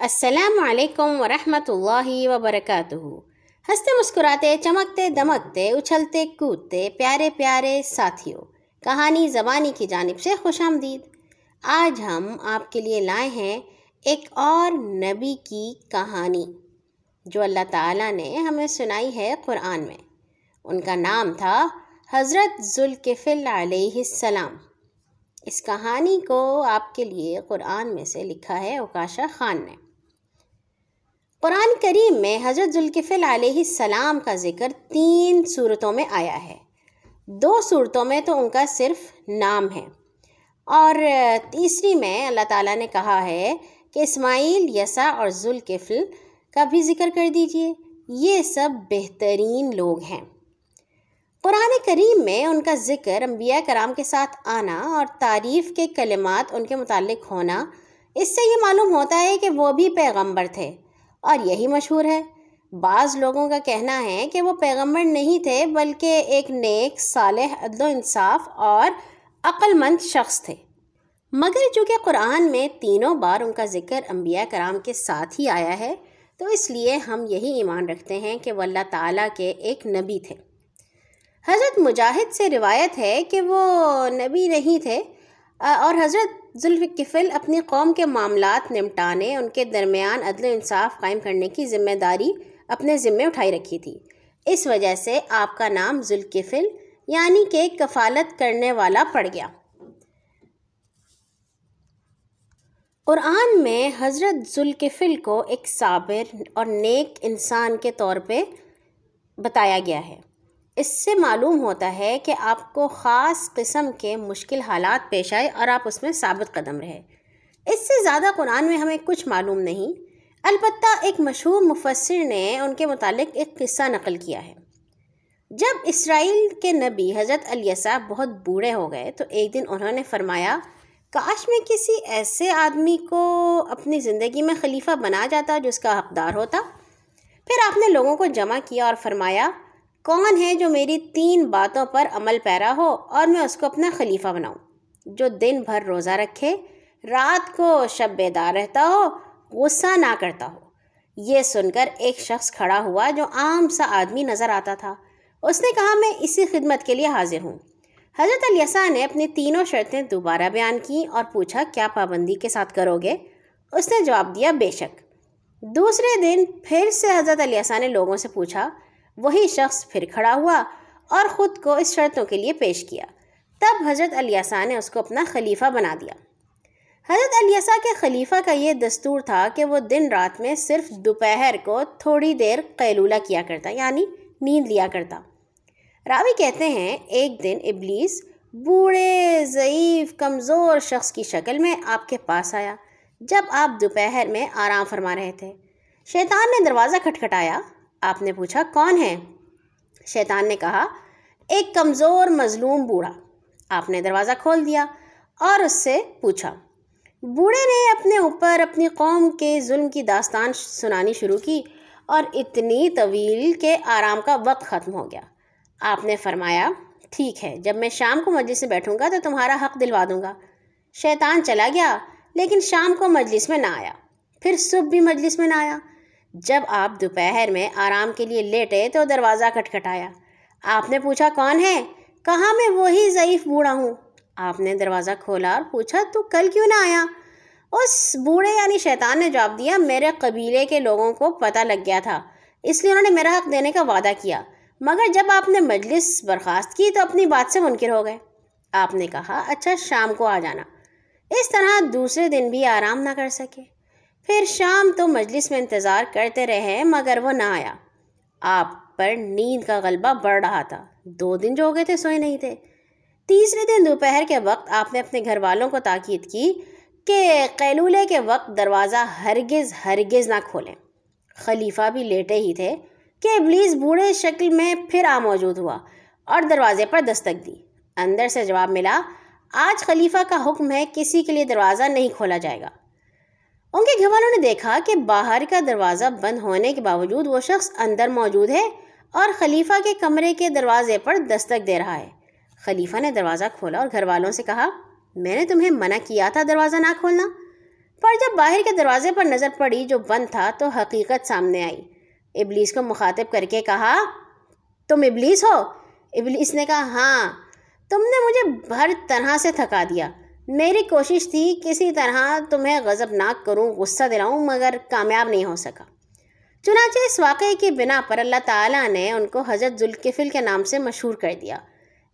السلام علیکم ورحمۃ اللہ وبرکاتہ۔ ہنستے مسکراتے، چمکتے، دمکتے، اچھلتے، کودتے، پیارے پیارے ساتھیوں، کہانی زبانی کی جانب سے خوش آمدید۔ آج ہم آپ کے لیے لائے ہیں ایک اور نبی کی کہانی، جو اللہ تعالیٰ نے ہمیں سنائی ہے قرآن میں۔ ان کا نام تھا حضرت ذوالکفل علیہ السلام۔ اس کہانی کو آپ کے لیے قرآن میں سے لکھا ہے اوکاشا خان نے۔ قرآن کریم میں حضرت ذوالکفل علیہ السلام کا ذکر تین صورتوں میں آیا ہے۔ دو صورتوں میں تو ان کا صرف نام ہے۔ اور تیسری میں اللہ تعالیٰ نے کہا ہے کہ اسماعیل یسا اور ذوالکفل کا بھی ذکر کر دیجیے۔ یہ سب بہترین لوگ ہیں۔ قرآن کریم میں ان کا ذکر انبیاء کرام کے ساتھ آنا اور تعریف کے کلمات ان کے متعلق ہونا، اس سے یہ معلوم ہوتا ہے کہ وہ بھی پیغمبر تھے۔ اور یہی مشہور ہے۔ بعض لوگوں کا کہنا ہے کہ وہ پیغمبر نہیں تھے بلکہ ایک نیک، صالح، عدل و انصاف اور عقل مند شخص تھے۔ مگر چونکہ قرآن میں تینوں بار ان کا ذکر انبیاء کرام کے ساتھ ہی آیا ہے، تو اس لیے ہم یہی ایمان رکھتے ہیں کہ وہ اللہ تعالیٰ کے ایک نبی تھے۔ حضرت مجاہد سے روایت ہے کہ وہ نبی نہیں تھے، اور حضرت ذوالفقفل اپنی قوم کے معاملات نمٹانے، ان کے درمیان عدل و انصاف قائم کرنے کی ذمہ داری اپنے ذمے اٹھائی رکھی تھی۔ اس وجہ سے آپ کا نام ذوالکفل یعنی کہ کفالت کرنے والا پڑ گیا۔ قرآن میں حضرت ذوالکفل کو ایک صابر اور نیک انسان کے طور پہ بتایا گیا ہے۔ اس سے معلوم ہوتا ہے کہ آپ کو خاص قسم کے مشکل حالات پیش آئے اور آپ اس میں ثابت قدم رہے۔ اس سے زیادہ قرآن میں ہمیں کچھ معلوم نہیں۔ البتہ ایک مشہور مفسر نے ان کے متعلق ایک قصہ نقل کیا ہے۔ جب اسرائیل کے نبی حضرت علیہ بہت بوڑھے ہو گئے تو ایک دن انہوں نے فرمایا، کاش میں کسی ایسے آدمی کو اپنی زندگی میں خلیفہ بنا جاتا جو اس کا حقدار ہوتا۔ پھر آپ نے لوگوں کو جمع کیا اور فرمایا کون ہے جو میری تین باتوں پر عمل پیرا ہو اور میں اس کو اپنا خلیفہ بناؤں؟ جو دن بھر روزہ رکھے، رات کو شب بیدار رہتا ہو، غصہ نہ کرتا ہو۔ یہ سن کر ایک شخص کھڑا ہوا جو عام سا آدمی نظر آتا تھا۔ اس نے کہا، میں اسی خدمت کے لیے حاضر ہوں۔ حضرت علیہ نے اپنی تینوں شرطیں دوبارہ بیان کی اور پوچھا، کیا پابندی کے ساتھ کرو گے؟ اس نے جواب دیا، بے شک۔ دوسرے دن پھر سے حضرت علیہ نے لوگوں سے پوچھا وہی شخص پھر کھڑا ہوا اور خود کو اس شرطوں کے لیے پیش کیا۔ تب حضرت علیہ نے اس کو اپنا خلیفہ بنا دیا۔ حضرت علیہ کے خلیفہ کا یہ دستور تھا کہ وہ دن رات میں صرف دوپہر کو تھوڑی دیر قیلولہ کیا کرتا یعنی نیند لیا کرتا۔ راوی کہتے ہیں، ایک دن ابلیس بوڑھے، ضعیف، کمزور شخص کی شکل میں آپ کے پاس آیا۔ جب آپ دوپہر میں آرام فرما رہے تھے، شیطان نے دروازہ کھٹکھٹایا۔ آپ نے پوچھا کون ہے؟ شیطان نے کہا، ایک کمزور مظلوم بوڑھا۔ آپ نے دروازہ کھول دیا اور اس سے پوچھا، بوڑھے نے اپنے اوپر اپنی قوم کے ظلم کی داستان سنانی شروع کی اور اتنی طویل کہ آرام کا وقت ختم ہو گیا۔ آپ نے فرمایا، ٹھیک ہے، جب میں شام کو مجلس میں بیٹھوں گا تو تمہارا حق دلوا دوں گا۔ شیطان چلا گیا، لیکن شام کو مجلس میں نہ آیا۔ پھر صبح بھی مجلس میں نہ آیا۔ جب آپ دوپہر میں آرام کے لیے لیٹے تو دروازہ کھٹکھٹایا۔ آپ نے پوچھا، کون ہے؟ کہاں میں وہی ضعیف بوڑھا ہوں؟ آپ نے دروازہ کھولا اور پوچھا، تو کل کیوں نہ آیا؟ اس بوڑھے یعنی شیطان نے جواب دیا، میرے قبیلے کے لوگوں کو پتہ لگ گیا تھا، اس لیے انہوں نے میرا حق دینے کا وعدہ کیا۔ مگر جب آپ نے مجلس برخاست کی تو اپنی بات سے منکر ہو گئے۔ آپ نے کہا اچھا شام کو آ جانا۔ اس طرح دوسرے دن بھی آرام نہ کر سکے۔ پھر شام تو مجلس میں انتظار کرتے رہے، مگر وہ نہ آیا۔ آپ پر نیند کا غلبہ بڑھ رہا تھا۔ دو دن جو ہو گئے تھے، سوئے نہیں تھے۔ تیسرے دن دوپہر کے وقت آپ نے اپنے گھر والوں کو تاکید کی کہ قیلولے کے وقت دروازہ ہرگز ہرگز نہ کھولیں۔ خلیفہ بھی لیٹے ہی تھے کہ ابلیس بوڑھے شکل میں پھر آ موجود ہوا اور دروازے پر دستک دی۔ اندر سے جواب ملا، آج خلیفہ کا حکم ہے، کسی کے لیے دروازہ نہیں کھولا جائے گا۔ ان کے گھر والوں نے دیکھا کہ باہر کا دروازہ بند ہونے کے باوجود وہ شخص اندر موجود ہے اور خلیفہ کے کمرے کے دروازے پر دستک دے رہا ہے۔ خلیفہ نے دروازہ کھولا اور گھر والوں سے کہا، میں نے تمہیں منع کیا تھا دروازہ نہ کھولنا۔ پر جب باہر کے دروازے پر نظر پڑی جو بند تھا تو حقیقت سامنے آئی۔ ابلیس کو مخاطب کر کے کہا، تم ابلیس ہو؟ ابلیس نے کہا ہاں تم نے مجھے بھر طرح سے تھکا دیا۔ میری کوشش تھی کسی طرح تمہیں غضب ناک کروں، غصہ دلاؤں، مگر کامیاب نہیں ہو سکا۔ چنانچہ اس واقعے کی بنا پر اللہ تعالیٰ نے ان کو حضرت ذوالکفل کے نام سے مشہور کر دیا۔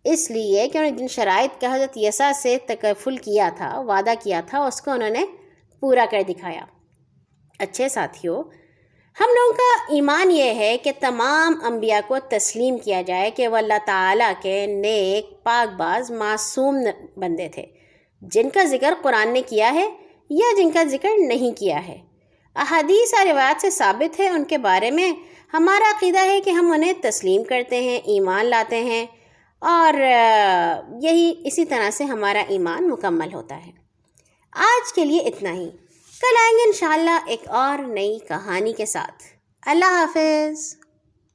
اس لیے کہ انہوں نے جن شرائط کا حضرت یسا سے تکفل کیا تھا، وعدہ کیا تھا، اس کو انہوں نے پورا کر دکھایا۔ اچھے ساتھیوں ہم لوگوں کا ایمان یہ ہے کہ تمام انبیاء کو تسلیم کیا جائے کہ وہ اللہ تعالیٰ کے نیک، پاک، باز، معصوم بندے تھے۔ جن کا ذکر قرآن نے کیا ہے یا جن کا ذکر نہیں کیا ہے۔ احادیث اور روایت سے ثابت ہے ان کے بارے میں ہمارا عقیدہ ہے کہ ہم انہیں تسلیم کرتے ہیں، ایمان لاتے ہیں اور یہی اسی طرح سے ہمارا ایمان مکمل ہوتا ہے۔ آج کے لیے اتنا ہی۔ کل آئیں گے انشاءاللہ ایک اور نئی کہانی کے ساتھ۔ اللہ حافظ۔